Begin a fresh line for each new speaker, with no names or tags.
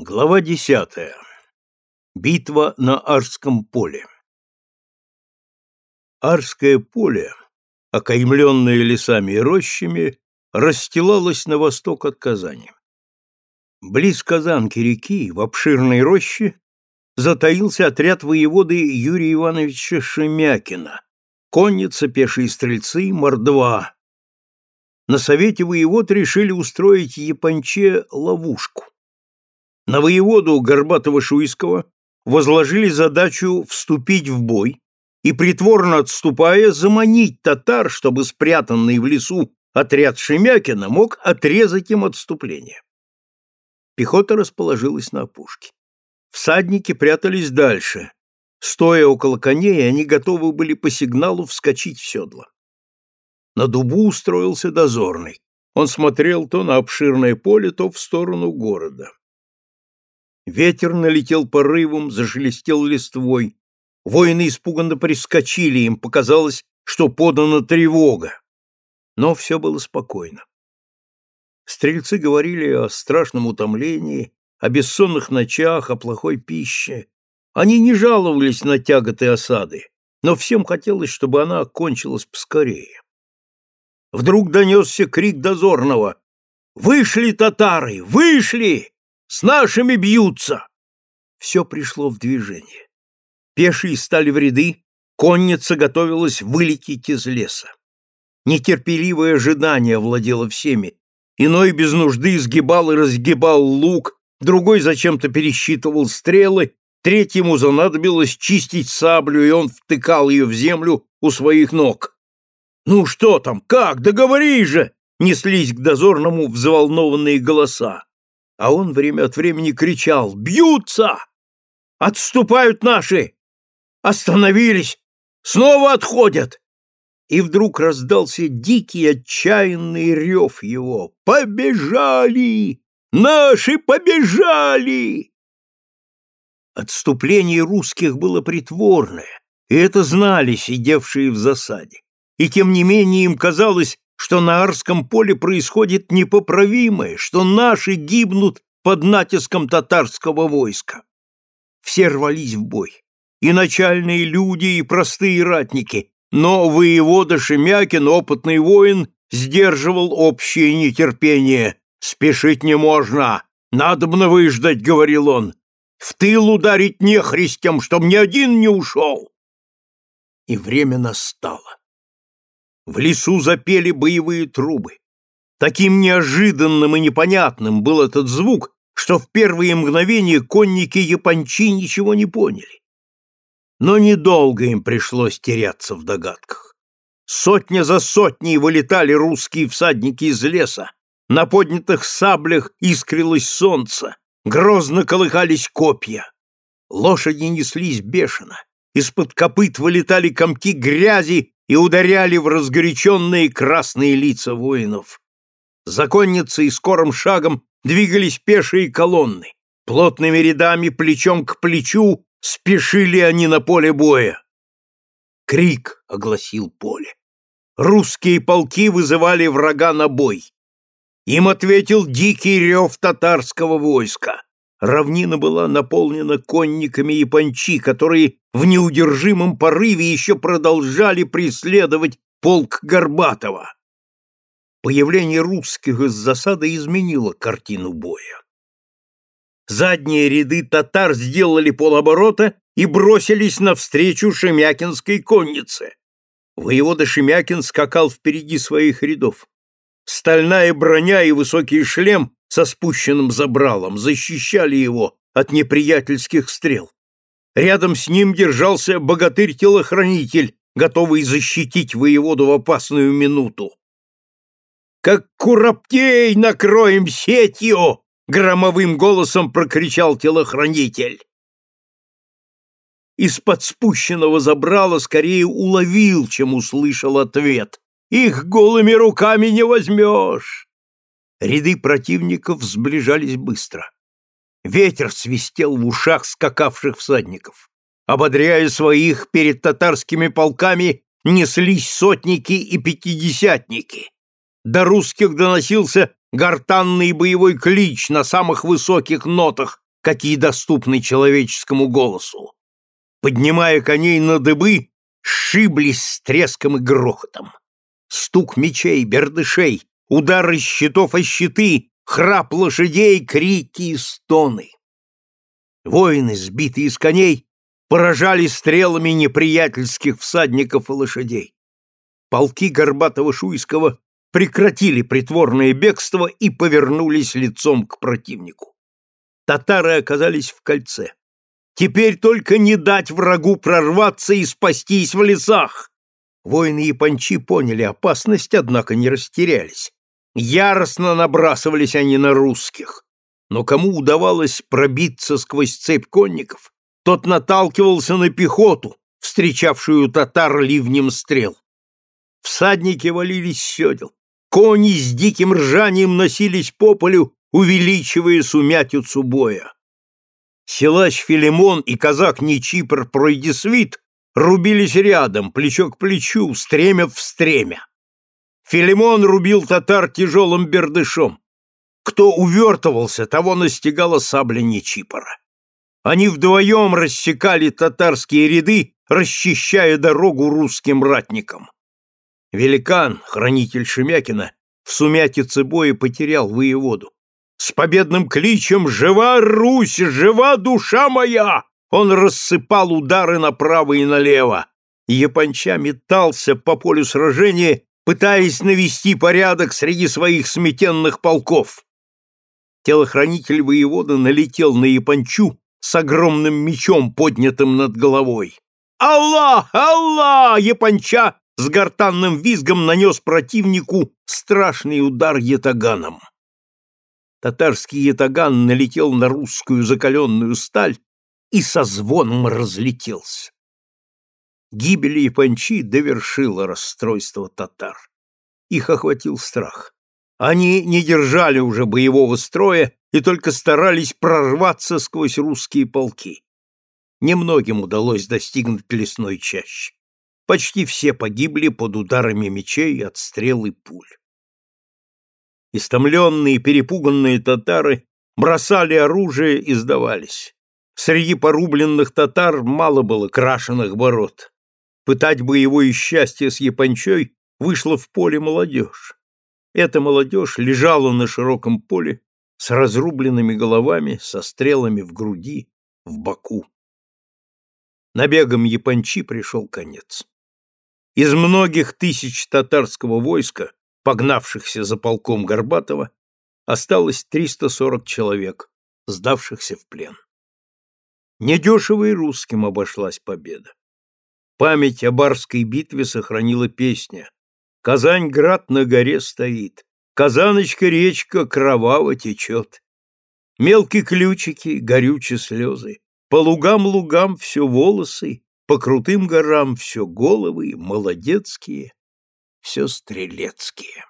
Глава десятая. Битва на Арском поле. Арское поле, окаймленное лесами и рощами, расстилалось на восток от Казани. Близ Казанки реки, в обширной роще, затаился отряд воеводы Юрия Ивановича Шемякина, конница, пешие стрельцы, мордва. На совете воевод решили устроить Японче ловушку на воеводу Горбатова-Шуйского возложили задачу вступить в бой и, притворно отступая, заманить татар, чтобы спрятанный в лесу отряд Шемякина мог отрезать им отступление. Пехота расположилась на опушке. Всадники прятались дальше. Стоя около коней, они готовы были по сигналу вскочить в седло. На дубу устроился дозорный. Он смотрел то на обширное поле, то в сторону города. Ветер налетел порывом, зашелестел листвой. Воины испуганно прискочили, им показалось, что подана тревога. Но все было спокойно. Стрельцы говорили о страшном утомлении, о бессонных ночах, о плохой пище. Они не жаловались на тяготы осады, но всем хотелось, чтобы она окончилась поскорее. Вдруг донесся крик дозорного. «Вышли татары! Вышли! С нашими бьются!» Все пришло в движение. Пешие стали в ряды, конница готовилась вылететь из леса. Нетерпеливое ожидание владело всеми. Иной без нужды сгибал и разгибал лук, другой зачем-то пересчитывал стрелы, третьему занадобилось чистить саблю, и он втыкал ее в землю у своих ног. «Ну что там? Как? Договори же!» неслись к дозорному взволнованные голоса а он время от времени кричал «Бьются! Отступают наши! Остановились! Снова отходят!» И вдруг раздался дикий отчаянный рев его «Побежали! Наши побежали!» Отступление русских было притворное, и это знали сидевшие в засаде. И тем не менее им казалось, что на Арском поле происходит непоправимое, что наши гибнут под натиском татарского войска. Все рвались в бой, и начальные люди, и простые ратники, но воевода Шемякин, опытный воин, сдерживал общее нетерпение. «Спешить не можно! Надобно выждать», — говорил он. «В тыл ударить нехристям, чтоб ни один не ушел!» И время настало. В лесу запели боевые трубы. Таким неожиданным и непонятным был этот звук, что в первые мгновения конники япончи ничего не поняли. Но недолго им пришлось теряться в догадках. Сотня за сотней вылетали русские всадники из леса, на поднятых саблях искрилось солнце, грозно колыхались копья. Лошади неслись бешено, из-под копыт вылетали комки грязи и ударяли в разгоряченные красные лица воинов. Законницы и скорым шагом двигались пешие колонны. Плотными рядами, плечом к плечу, спешили они на поле боя. Крик огласил поле. Русские полки вызывали врага на бой. Им ответил дикий рев татарского войска. Равнина была наполнена конниками и панчи, которые в неудержимом порыве еще продолжали преследовать полк Горбатова. Появление русских из засады изменило картину боя. Задние ряды татар сделали полоборота и бросились навстречу Шемякинской коннице. Воевода Шемякин скакал впереди своих рядов. Стальная броня и высокий шлем со спущенным забралом защищали его от неприятельских стрел. Рядом с ним держался богатырь-телохранитель, готовый защитить воеводу в опасную минуту. «Как куроптей накроем сетью!» — громовым голосом прокричал телохранитель. Из-под спущенного забрала скорее уловил, чем услышал ответ. «Их голыми руками не возьмешь!» Ряды противников сближались быстро. Ветер свистел в ушах скакавших всадников. Ободряя своих перед татарскими полками, неслись сотники и пятидесятники. До русских доносился гортанный боевой клич на самых высоких нотах какие доступны человеческому голосу. Поднимая коней на дыбы, сшиблись с треском и грохотом. Стук мечей, бердышей, удары щитов о щиты, храп лошадей, крики и стоны. Воины, сбитые с коней, поражали стрелами неприятельских всадников и лошадей. Полки Горбатого-Шуйского прекратили притворное бегство и повернулись лицом к противнику. Татары оказались в кольце. Теперь только не дать врагу прорваться и спастись в лесах. Воины япончи поняли опасность, однако не растерялись. Яростно набрасывались они на русских. Но кому удавалось пробиться сквозь цепь конников, тот наталкивался на пехоту, встречавшую татар ливнем стрел. Всадники валились седел, кони с диким ржанием носились по полю, увеличивая сумятицу боя. Силач Филимон и казак Нечипр Пройдисвит рубились рядом, плечо к плечу, стремя в стремя. Филимон рубил татар тяжелым бердышом. Кто увертывался, того настигала сабля Нечипора. Они вдвоем рассекали татарские ряды, расчищая дорогу русским ратникам. Великан, хранитель Шемякина, в сумятице боя потерял воеводу. С победным кличем «Жива Русь! Жива душа моя!» он рассыпал удары направо и налево. Японча метался по полю сражения, пытаясь навести порядок среди своих сметенных полков. Телохранитель воевода налетел на Япончу с огромным мечом, поднятым над головой. «Аллах! Аллах!» Японча с гортанным визгом нанес противнику страшный удар ятаганом. Татарский ятаган налетел на русскую закаленную сталь и со звоном разлетелся. Гибель Япончи довершила расстройство татар. Их охватил страх. Они не держали уже боевого строя и только старались прорваться сквозь русские полки. Немногим удалось достигнуть лесной чащи. Почти все погибли под ударами мечей от стрел и пуль. Истомленные, перепуганные татары бросали оружие и сдавались. Среди порубленных татар мало было крашеных бород. Пытать боевое счастье с япончой вышла в поле молодежь. Эта молодежь лежала на широком поле с разрубленными головами, со стрелами в груди, в боку. Набегом япончи пришел конец. Из многих тысяч татарского войска, погнавшихся за полком Горбатова, осталось 340 человек, сдавшихся в плен. Недешево и русским обошлась победа. Память о Барской битве сохранила песня «Казань-град на горе стоит, Казаночка-речка кроваво течет. Мелкие ключики, горючие слезы, По лугам-лугам все волосы, по крутым горам все головы, молодецкие, все стрелецкие.